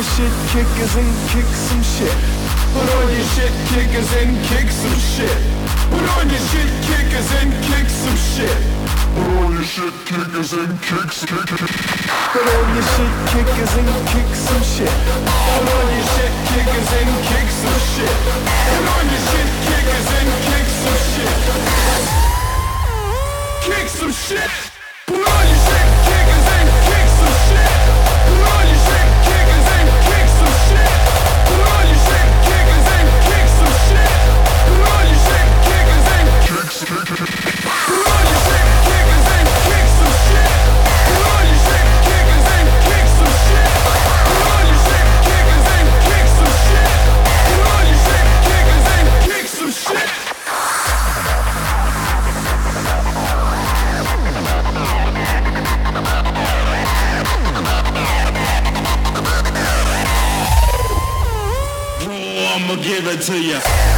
your shit kickers and kick some shit. Put on your shit kickers and kick some shit. Put on your shit kickers and kick some shit. Put on your shit kickers and kick some shit. Put on your shit kickers and kick some shit. Put on your shit kickers and kick some shit. Put on your shit kickers and kick some shit. Kick some shit. I'ma give it to you.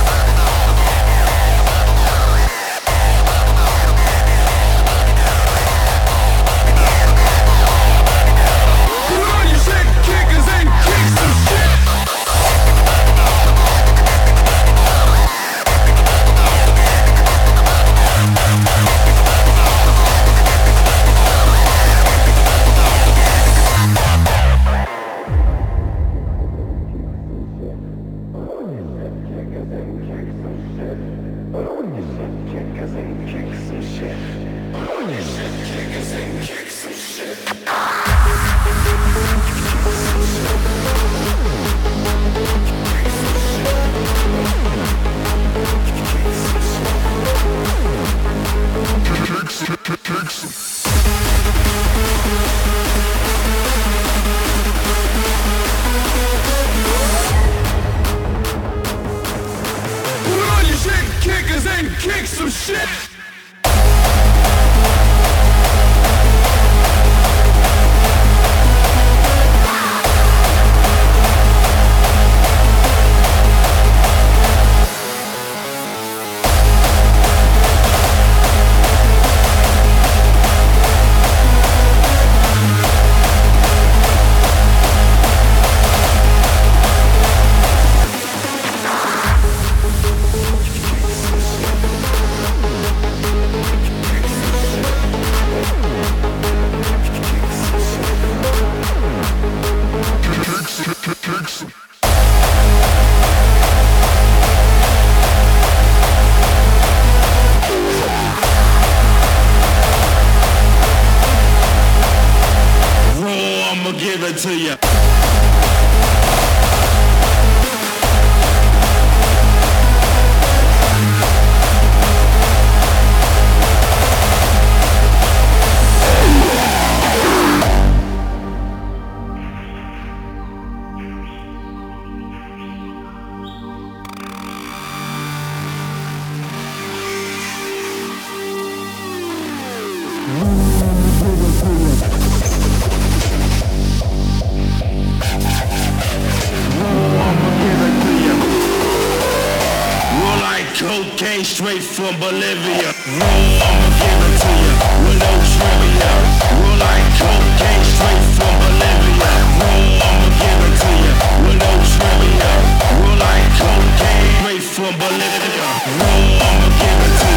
From Bolivia. Raw, I'ma give it to ya with no trivia. Raw like cocaine, straight from Bolivia. Raw, I'ma give it to ya with no trivia. Raw like cocaine, straight from Bolivia. Raw, I'ma give it to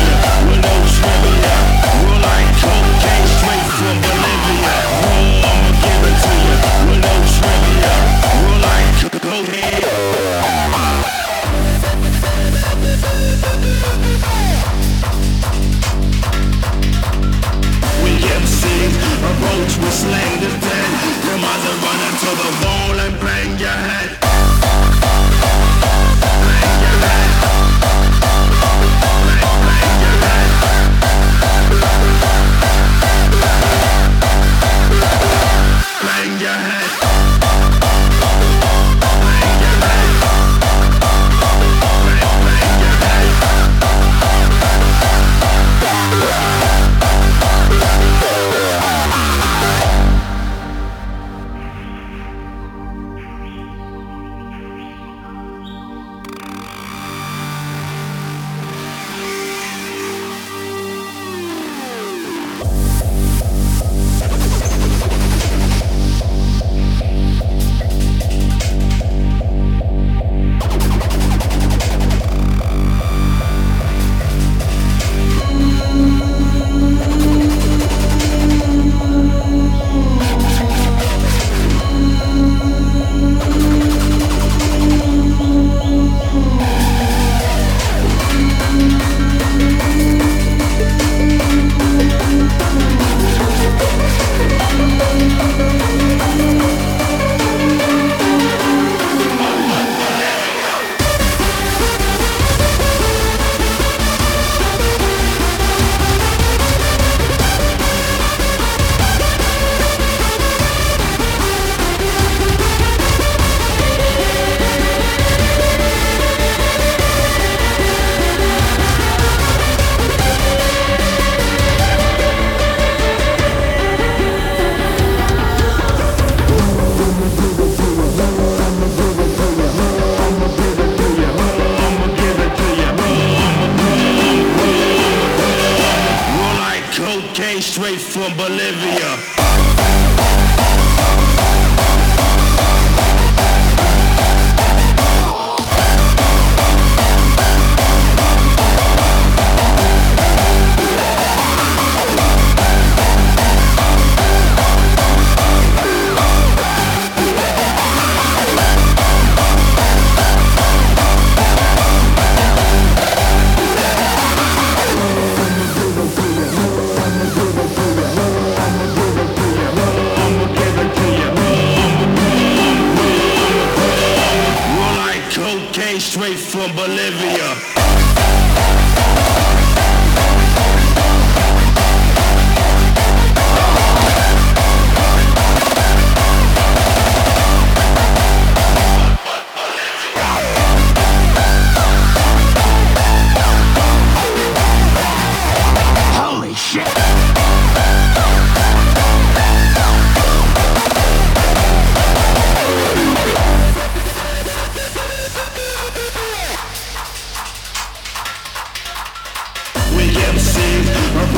with no trivia. Raw like cocaine, approach with slang to ten. Your mother run into the wall and bang your head.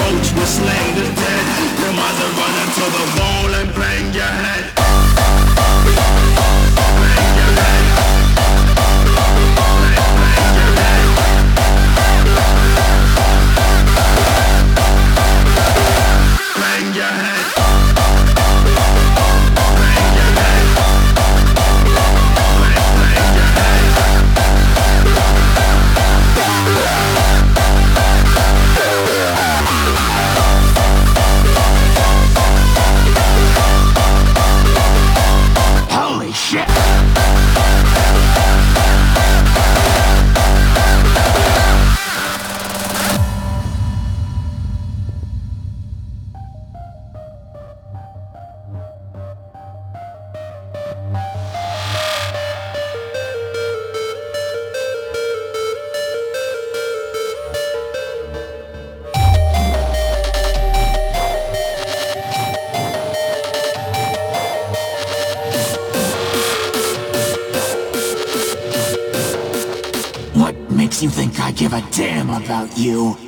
roach will slay the dead. Your mother run into the wall and bang your head. You.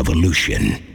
Revolution.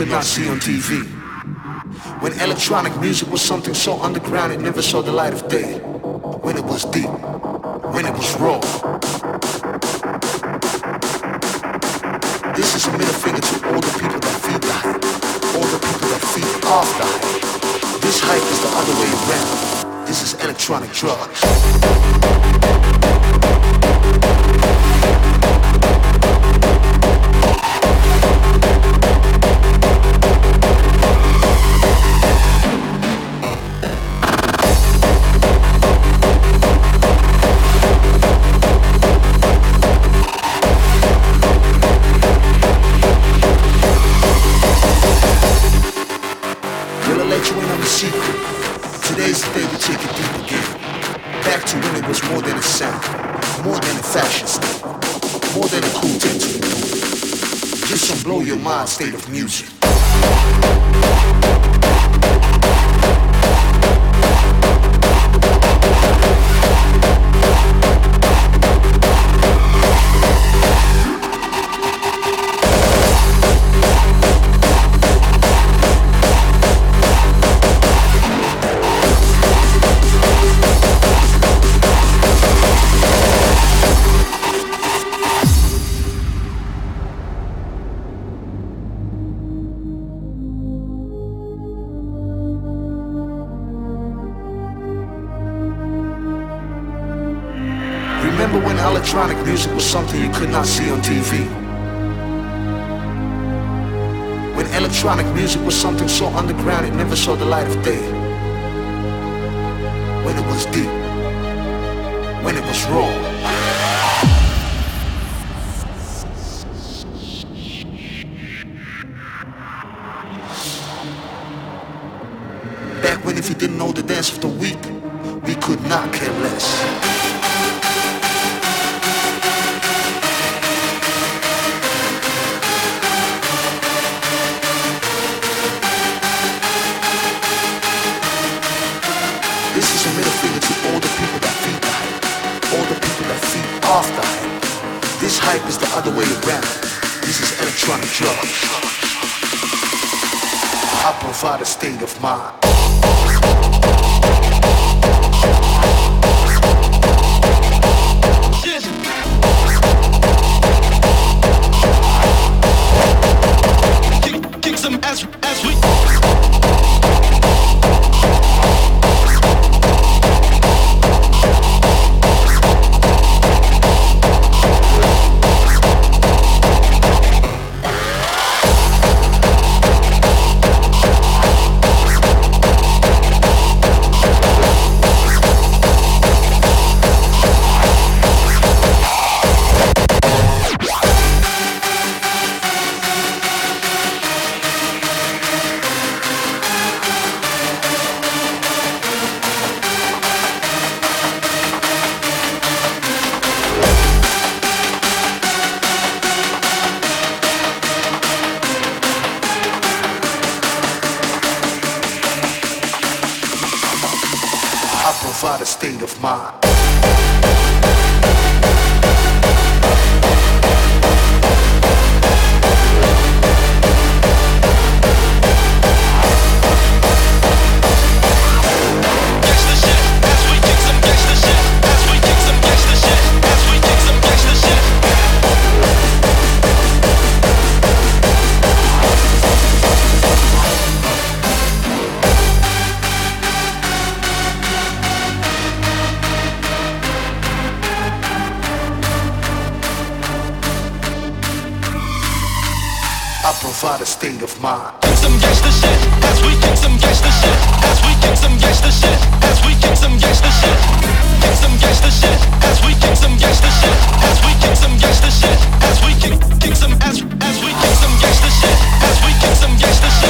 Could not see on TV? When electronic music was something so underground it never saw the light of day. When it was deep. When it was raw. This is a middle finger to all the people that feed the hype. All the people that feed off the hype. This hype is the other way around. This is electronic drugs. Your mind state of music. Could not see on TV? When electronic music was something so underground it never saw the light of day. When it was deep. When it was raw. Hype is the other way around. This is electronic drugs. I provide a state of mind. I provide a state of mind. Kick some gangsta shit as we kick some gangsta shit as we kick some gangsta shit as we kick some gangsta shit. Kick some gangsta shit as we kick some gangsta shit as we kick some gangsta shit as we kick kick some as as we kick some gangsta shit Let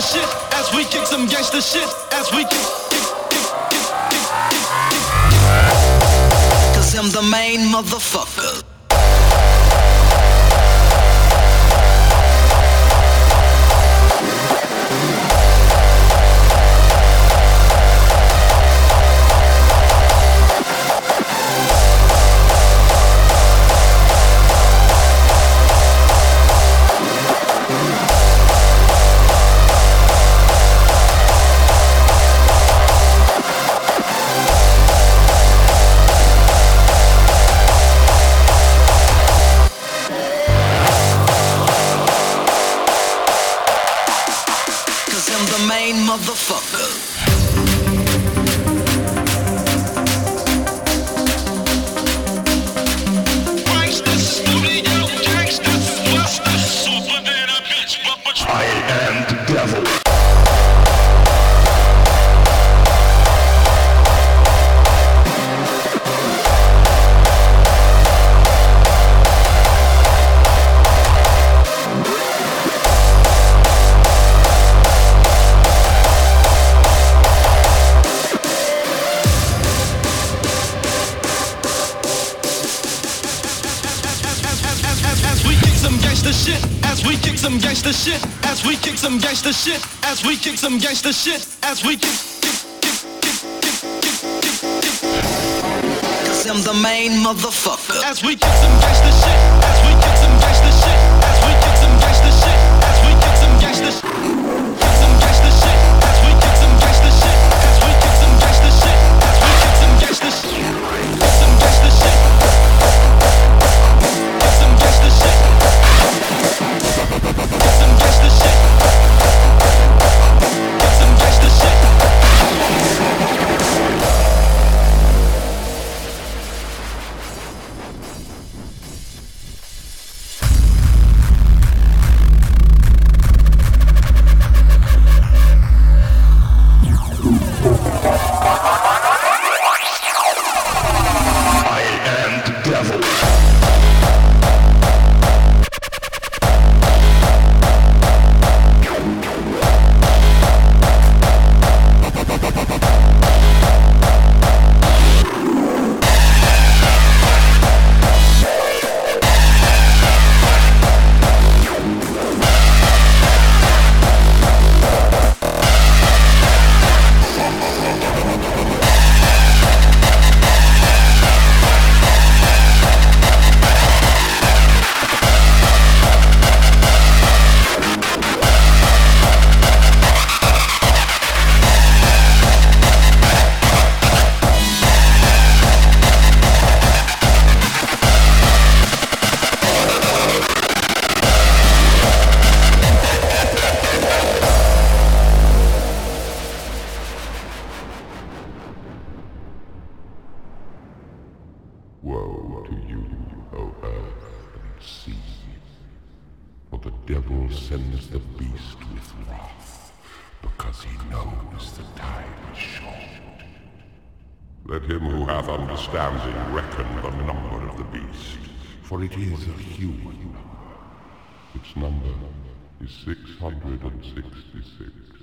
gangsta shit, as we kick some gangsta shit, as we kick, kick, kick, kick, kick, kick, kick. Cause I'm the main motherfucker. Is a human. Its number is 666.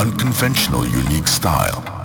Unconventional, unique style.